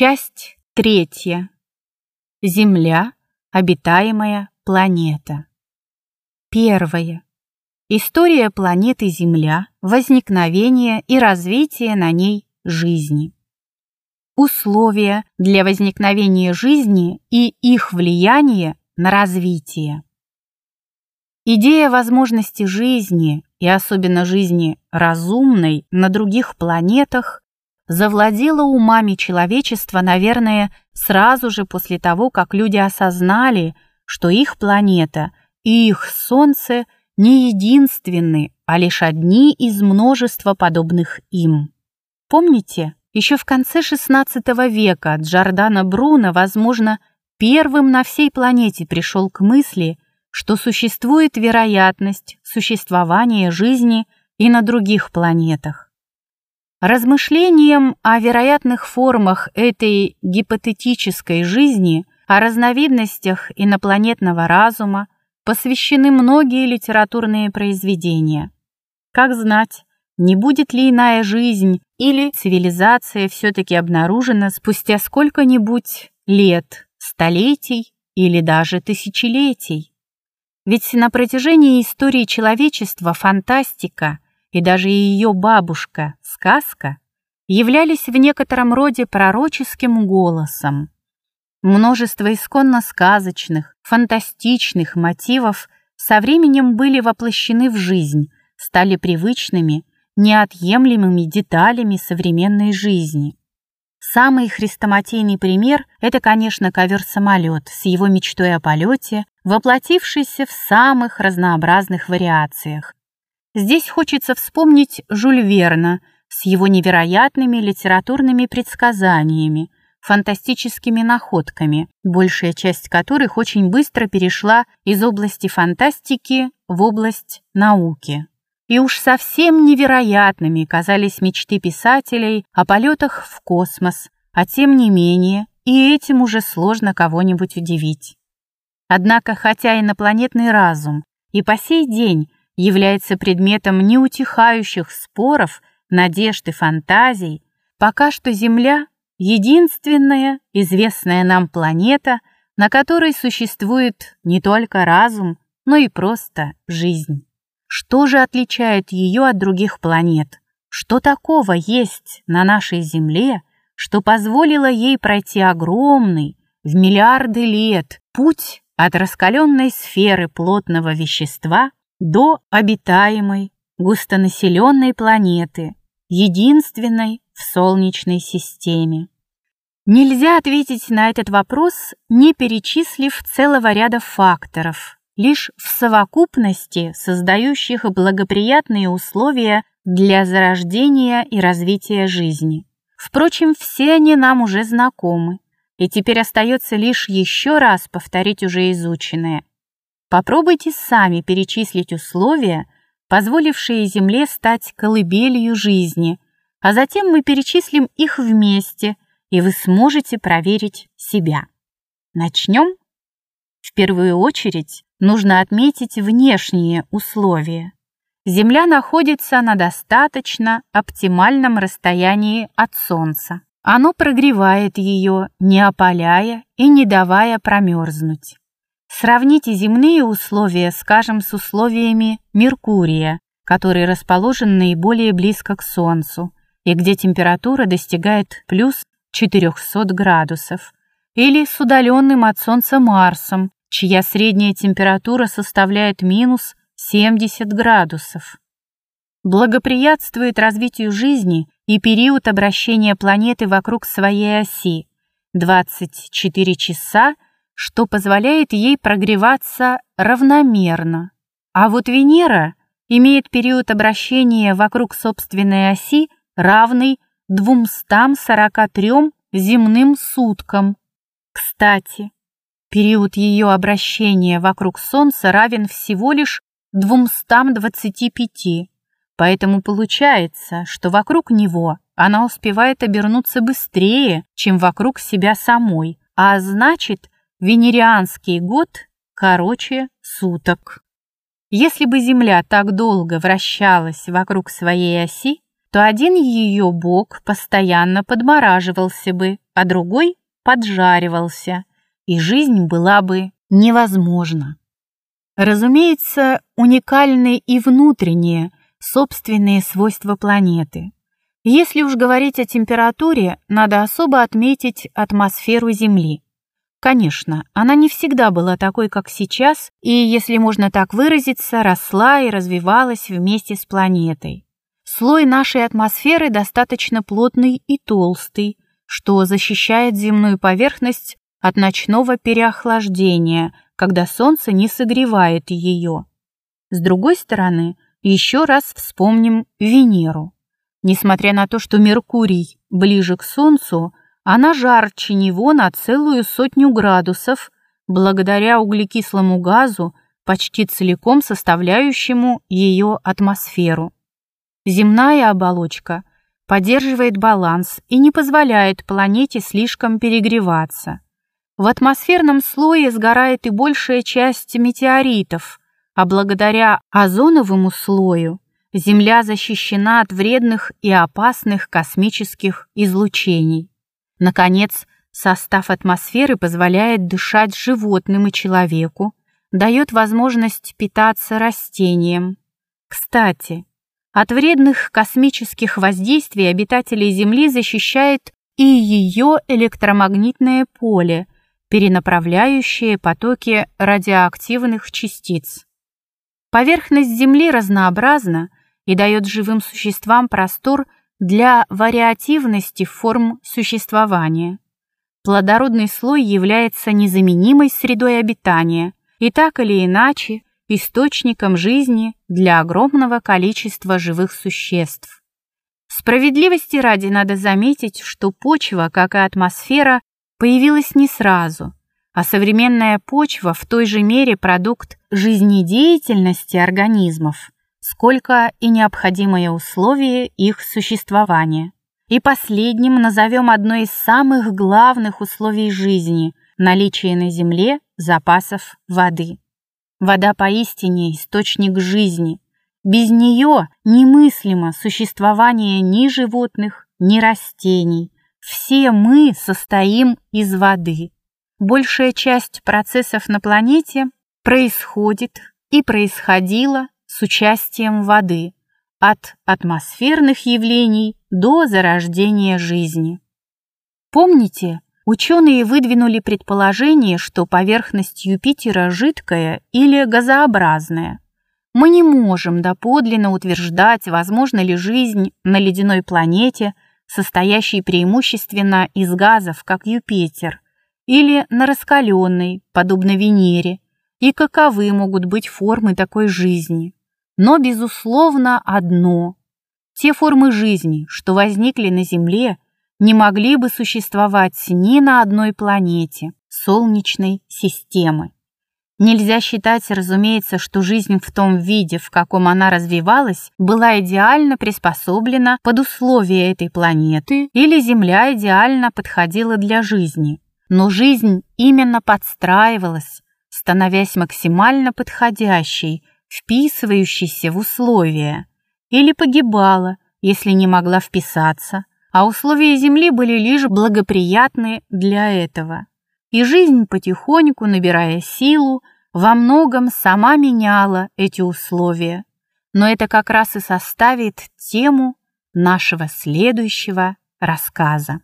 Часть третья. Земля – обитаемая планета. Первое. История планеты Земля, возникновение и развитие на ней жизни. Условия для возникновения жизни и их влияние на развитие. Идея возможности жизни, и особенно жизни разумной, на других планетах завладела умами человечества, наверное, сразу же после того, как люди осознали, что их планета и их Солнце не единственны, а лишь одни из множества подобных им. Помните, еще в конце XVI века Джордано Бруно, возможно, первым на всей планете пришел к мысли, что существует вероятность существования жизни и на других планетах. Размышлениям о вероятных формах этой гипотетической жизни, о разновидностях инопланетного разума посвящены многие литературные произведения. Как знать, не будет ли иная жизнь или цивилизация все-таки обнаружена спустя сколько-нибудь лет, столетий или даже тысячелетий? Ведь на протяжении истории человечества фантастика – и даже ее бабушка, сказка, являлись в некотором роде пророческим голосом. Множество исконно сказочных, фантастичных мотивов со временем были воплощены в жизнь, стали привычными, неотъемлемыми деталями современной жизни. Самый хрестоматийный пример – это, конечно, ковер-самолет с его мечтой о полете, воплотившийся в самых разнообразных вариациях, Здесь хочется вспомнить Жюль Верна с его невероятными литературными предсказаниями, фантастическими находками, большая часть которых очень быстро перешла из области фантастики в область науки. И уж совсем невероятными казались мечты писателей о полетах в космос, а тем не менее и этим уже сложно кого-нибудь удивить. Однако, хотя инопланетный разум и по сей день является предметом неутихающих споров, надежд и фантазий, пока что Земля — единственная известная нам планета, на которой существует не только разум, но и просто жизнь. Что же отличает ее от других планет? Что такого есть на нашей Земле, что позволило ей пройти огромный, в миллиарды лет, путь от раскаленной сферы плотного вещества до обитаемой, густонаселенной планеты, единственной в Солнечной системе. Нельзя ответить на этот вопрос, не перечислив целого ряда факторов, лишь в совокупности создающих благоприятные условия для зарождения и развития жизни. Впрочем, все они нам уже знакомы, и теперь остается лишь еще раз повторить уже изученное. Попробуйте сами перечислить условия, позволившие Земле стать колыбелью жизни, а затем мы перечислим их вместе, и вы сможете проверить себя. Начнем? В первую очередь нужно отметить внешние условия. Земля находится на достаточно оптимальном расстоянии от Солнца. Оно прогревает ее, не опаляя и не давая промерзнуть. Сравните земные условия, скажем, с условиями Меркурия, который расположен наиболее близко к Солнцу и где температура достигает плюс 400 градусов, или с удаленным от Солнца Марсом, чья средняя температура составляет минус 70 градусов. Благоприятствует развитию жизни и период обращения планеты вокруг своей оси – 24 часа – что позволяет ей прогреваться равномерно. А вот Венера имеет период обращения вокруг собственной оси, равный 243 земным суткам. Кстати, период ее обращения вокруг Солнца равен всего лишь 225, поэтому получается, что вокруг него она успевает обернуться быстрее, чем вокруг себя самой, а значит, Венерианский год короче суток. Если бы Земля так долго вращалась вокруг своей оси, то один ее бок постоянно подмораживался бы, а другой поджаривался, и жизнь была бы невозможна. Разумеется, уникальны и внутренние, собственные свойства планеты. Если уж говорить о температуре, надо особо отметить атмосферу Земли. Конечно, она не всегда была такой, как сейчас, и, если можно так выразиться, росла и развивалась вместе с планетой. Слой нашей атмосферы достаточно плотный и толстый, что защищает земную поверхность от ночного переохлаждения, когда солнце не согревает ее. С другой стороны, еще раз вспомним Венеру. Несмотря на то, что Меркурий ближе к Солнцу, она жарче него на целую сотню градусов, благодаря углекислому газу, почти целиком составляющему ее атмосферу. Земная оболочка поддерживает баланс и не позволяет планете слишком перегреваться. В атмосферном слое сгорает и большая часть метеоритов, а благодаря озоновому слою Земля защищена от вредных и опасных космических излучений. Наконец, состав атмосферы позволяет дышать животным и человеку, дает возможность питаться растениям. Кстати, от вредных космических воздействий обитателей Земли защищает и ее электромагнитное поле, перенаправляющее потоки радиоактивных частиц. Поверхность Земли разнообразна и дает живым существам простор для вариативности форм существования. Плодородный слой является незаменимой средой обитания и так или иначе источником жизни для огромного количества живых существ. Справедливости ради надо заметить, что почва, как и атмосфера, появилась не сразу, а современная почва в той же мере продукт жизнедеятельности организмов, сколько и необходимое условие их существования. И последним назовем одно из самых главных условий жизни – наличие на Земле запасов воды. Вода поистине источник жизни. Без нее немыслимо существование ни животных, ни растений. Все мы состоим из воды. Большая часть процессов на планете происходит и происходила с участием воды, от атмосферных явлений до зарождения жизни. Помните, ученые выдвинули предположение, что поверхность Юпитера жидкая или газообразная. Мы не можем доподлинно утверждать, возможна ли жизнь на ледяной планете, состоящей преимущественно из газов, как Юпитер, или на раскаленной, подобно Венере, и каковы могут быть формы такой жизни. Но, безусловно, одно. Те формы жизни, что возникли на Земле, не могли бы существовать ни на одной планете Солнечной системы. Нельзя считать, разумеется, что жизнь в том виде, в каком она развивалась, была идеально приспособлена под условия этой планеты или Земля идеально подходила для жизни. Но жизнь именно подстраивалась, становясь максимально подходящей вписывающейся в условия, или погибала, если не могла вписаться, а условия Земли были лишь благоприятны для этого. И жизнь потихоньку, набирая силу, во многом сама меняла эти условия. Но это как раз и составит тему нашего следующего рассказа.